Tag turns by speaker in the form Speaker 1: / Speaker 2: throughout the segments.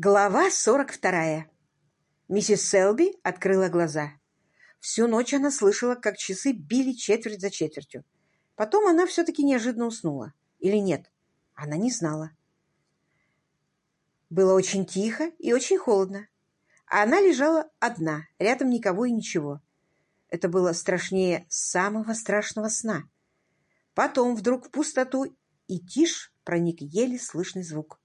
Speaker 1: Глава 42. Миссис Селби открыла глаза. Всю ночь она слышала, как часы били четверть за четвертью. Потом она все-таки неожиданно уснула. Или нет? Она не знала. Было очень тихо и очень холодно. А она лежала одна, рядом никого и ничего. Это было страшнее самого страшного сна. Потом вдруг в пустоту и тишь проник еле слышный звук.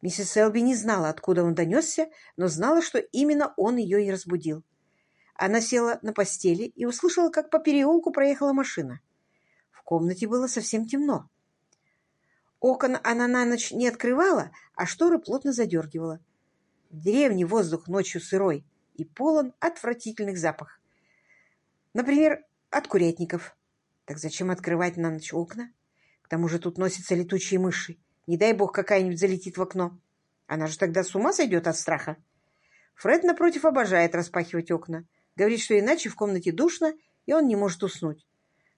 Speaker 1: Миссис Селби не знала, откуда он донесся, но знала, что именно он ее и разбудил. Она села на постели и услышала, как по переулку проехала машина. В комнате было совсем темно. Окон она на ночь не открывала, а шторы плотно задергивала. В деревне воздух ночью сырой и полон отвратительных запахов. Например, от курятников. Так зачем открывать на ночь окна? К тому же тут носятся летучие мыши. Не дай бог, какая-нибудь залетит в окно. Она же тогда с ума сойдет от страха. Фред, напротив, обожает распахивать окна. Говорит, что иначе в комнате душно, и он не может уснуть.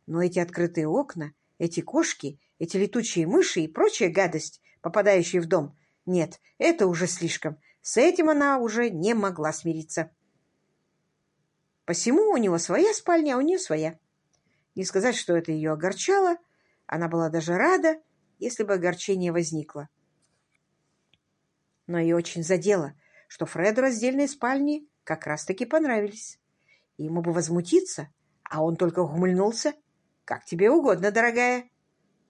Speaker 1: Но эти открытые окна, эти кошки, эти летучие мыши и прочая гадость, попадающая в дом, нет, это уже слишком. С этим она уже не могла смириться. Посему у него своя спальня, а у нее своя. Не сказать, что это ее огорчало. Она была даже рада, если бы огорчение возникло. Но ее очень задело, что Фреду раздельные спальни как раз-таки понравились. И ему бы возмутиться, а он только ухмыльнулся. «Как тебе угодно, дорогая».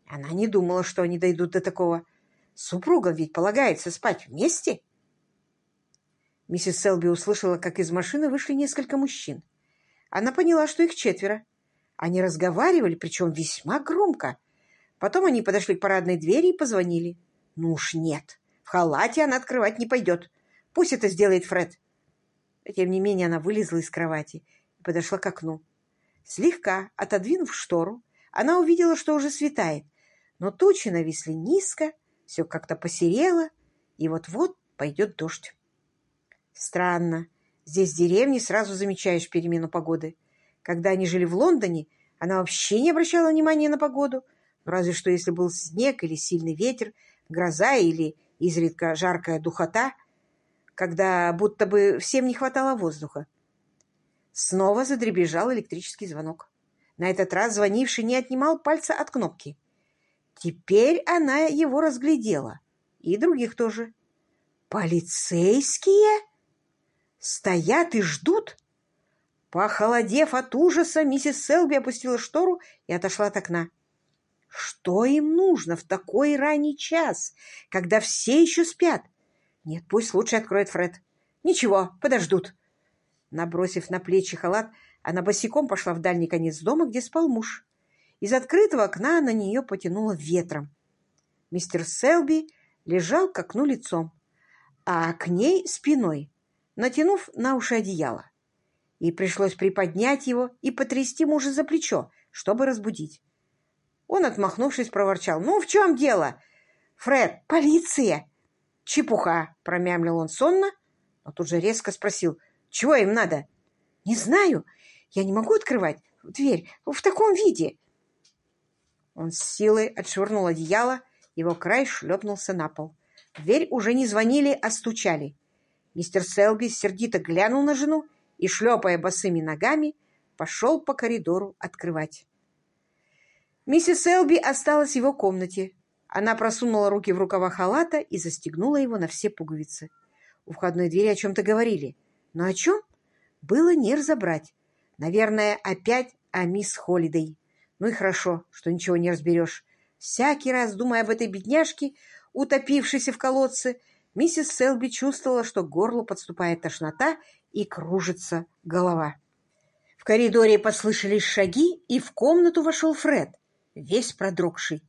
Speaker 1: Она не думала, что они дойдут до такого. Супругам ведь полагается спать вместе. Миссис Селби услышала, как из машины вышли несколько мужчин. Она поняла, что их четверо. Они разговаривали, причем весьма громко. Потом они подошли к парадной двери и позвонили. Ну уж нет, в халате она открывать не пойдет. Пусть это сделает Фред. Тем не менее она вылезла из кровати и подошла к окну. Слегка отодвинув штору, она увидела, что уже светает, но тучи нависли низко, все как-то посерело, и вот-вот пойдет дождь. Странно. Здесь в деревне сразу замечаешь перемену погоды. Когда они жили в Лондоне, она вообще не обращала внимания на погоду — разве что если был снег или сильный ветер, гроза или изредка жаркая духота, когда будто бы всем не хватало воздуха. Снова задребезжал электрический звонок. На этот раз звонивший не отнимал пальца от кнопки. Теперь она его разглядела. И других тоже. «Полицейские? Стоят и ждут?» Похолодев от ужаса, миссис Селби опустила штору и отошла от окна. Что им нужно в такой ранний час, когда все еще спят? Нет, пусть лучше откроет Фред. Ничего, подождут. Набросив на плечи халат, она босиком пошла в дальний конец дома, где спал муж. Из открытого окна на нее потянуло ветром. Мистер Селби лежал к окну лицом, а к ней спиной, натянув на уши одеяло. И пришлось приподнять его и потрясти мужа за плечо, чтобы разбудить. Он, отмахнувшись, проворчал. «Ну, в чем дело?» «Фред, полиция!» «Чепуха!» — промямлил он сонно, но тут же резко спросил. «Чего им надо?» «Не знаю. Я не могу открывать дверь в таком виде». Он с силой отшвырнул одеяло, его край шлепнулся на пол. Дверь уже не звонили, а стучали. Мистер Селби сердито глянул на жену и, шлепая босыми ногами, пошел по коридору открывать. Миссис Элби осталась в его комнате. Она просунула руки в рукава халата и застегнула его на все пуговицы. У входной двери о чем-то говорили. Но о чем? Было не разобрать. Наверное, опять о мисс Холидей. Ну и хорошо, что ничего не разберешь. Всякий раз, думая об этой бедняжке, утопившейся в колодце, миссис Селби чувствовала, что к горлу подступает тошнота и кружится голова. В коридоре послышались шаги, и в комнату вошел Фред весь продрогший.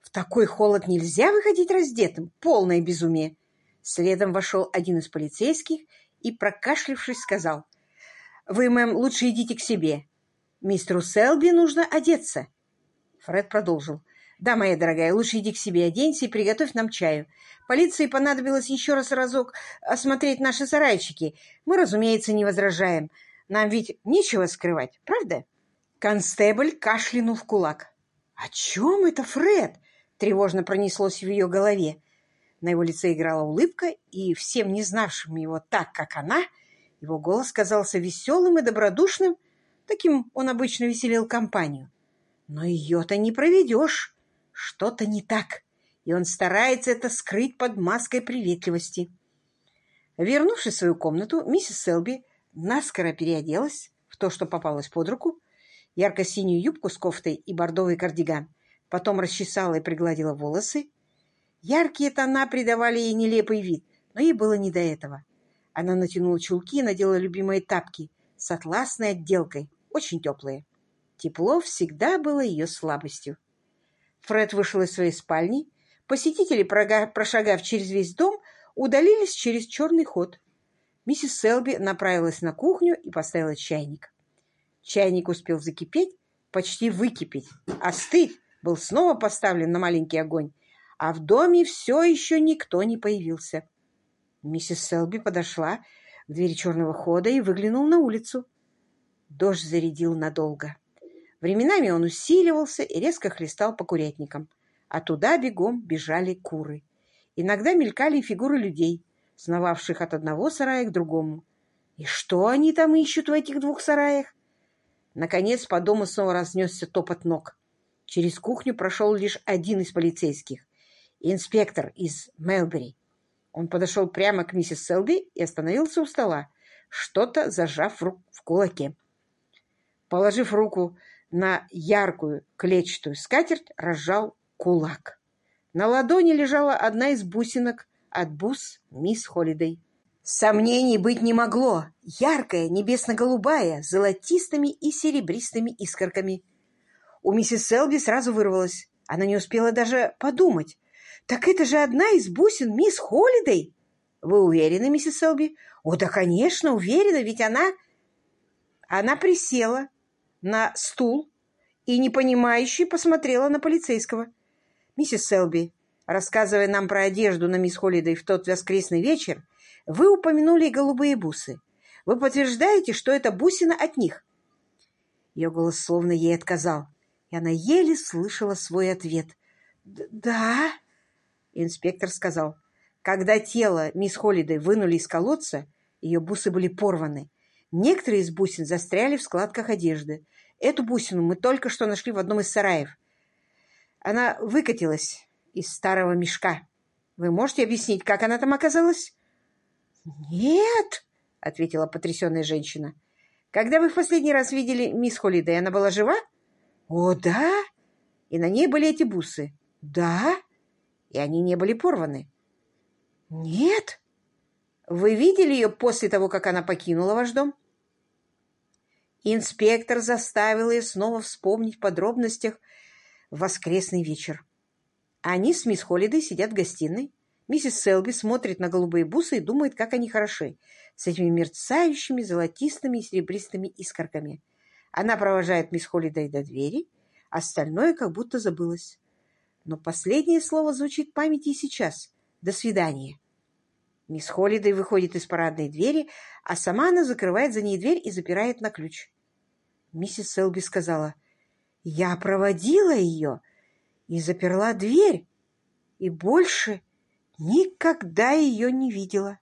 Speaker 1: В такой холод нельзя выходить раздетым, полное безумие. Следом вошел один из полицейских и, прокашлившись, сказал, «Вы, мэм, лучше идите к себе. Мистеру Селби нужно одеться». Фред продолжил, «Да, моя дорогая, лучше иди к себе, оденься и приготовь нам чаю. Полиции понадобилось еще раз разок осмотреть наши сарайчики. Мы, разумеется, не возражаем. Нам ведь нечего скрывать, правда?» Констебль кашлянул в кулак. «О чем это, Фред?» — тревожно пронеслось в ее голове. На его лице играла улыбка, и всем не знавшим его так, как она, его голос казался веселым и добродушным, таким он обычно веселил компанию. Но ее-то не проведешь, что-то не так, и он старается это скрыть под маской приветливости. Вернувшись в свою комнату, миссис Селби наскоро переоделась в то, что попалось под руку, ярко-синюю юбку с кофтой и бордовый кардиган, потом расчесала и пригладила волосы, Яркие тона придавали ей нелепый вид, но ей было не до этого. Она натянула чулки и надела любимые тапки с атласной отделкой, очень теплые. Тепло всегда было ее слабостью. Фред вышел из своей спальни. Посетители, прошагав через весь дом, удалились через черный ход. Миссис Селби направилась на кухню и поставила чайник. Чайник успел закипеть, почти выкипеть. Остыть а был снова поставлен на маленький огонь а в доме все еще никто не появился. Миссис Селби подошла к двери черного хода и выглянула на улицу. Дождь зарядил надолго. Временами он усиливался и резко хлестал по курятникам, а туда бегом бежали куры. Иногда мелькали фигуры людей, сновавших от одного сарая к другому. И что они там ищут в этих двух сараях? Наконец по дому снова разнесся топот ног. Через кухню прошел лишь один из полицейских инспектор из Мелбери. Он подошел прямо к миссис Селби и остановился у стола, что-то зажав в, кулаке. Положив руку на яркую клетчатую скатерть, разжал кулак. На ладони лежала одна из бусинок от бус мисс Холидей. Сомнений быть не могло. Яркая, небесно-голубая, золотистыми и серебристыми искорками. У миссис Селби сразу вырвалась. Она не успела даже подумать, «Так это же одна из бусин мисс Холидей!» «Вы уверены, миссис Селби?» «О, да, конечно, уверена, ведь она...» Она присела на стул и, непонимающе, посмотрела на полицейского. «Миссис Селби, рассказывая нам про одежду на мисс Холидей в тот воскресный вечер, вы упомянули голубые бусы. Вы подтверждаете, что это бусина от них?» Ее голос словно ей отказал, и она еле слышала свой ответ. «Да...» Инспектор сказал, когда тело мисс Холлидей вынули из колодца, ее бусы были порваны. Некоторые из бусин застряли в складках одежды. Эту бусину мы только что нашли в одном из сараев. Она выкатилась из старого мешка. Вы можете объяснить, как она там оказалась? «Нет», — ответила потрясенная женщина. «Когда вы в последний раз видели мисс Холлидей, она была жива?» «О, да!» «И на ней были эти бусы?» «Да!» и они не были порваны. Нет. Вы видели ее после того, как она покинула ваш дом? Инспектор заставил ее снова вспомнить в подробностях воскресный вечер. Они с мисс Холлидой сидят в гостиной. Миссис Селби смотрит на голубые бусы и думает, как они хороши, с этими мерцающими золотистыми и серебристыми искорками. Она провожает мисс Холлидой до двери, остальное как будто забылось но последнее слово звучит в памяти и сейчас. До свидания. Мисс Холлидей выходит из парадной двери, а сама она закрывает за ней дверь и запирает на ключ. Миссис Селби сказала, «Я проводила ее и заперла дверь, и больше никогда ее не видела».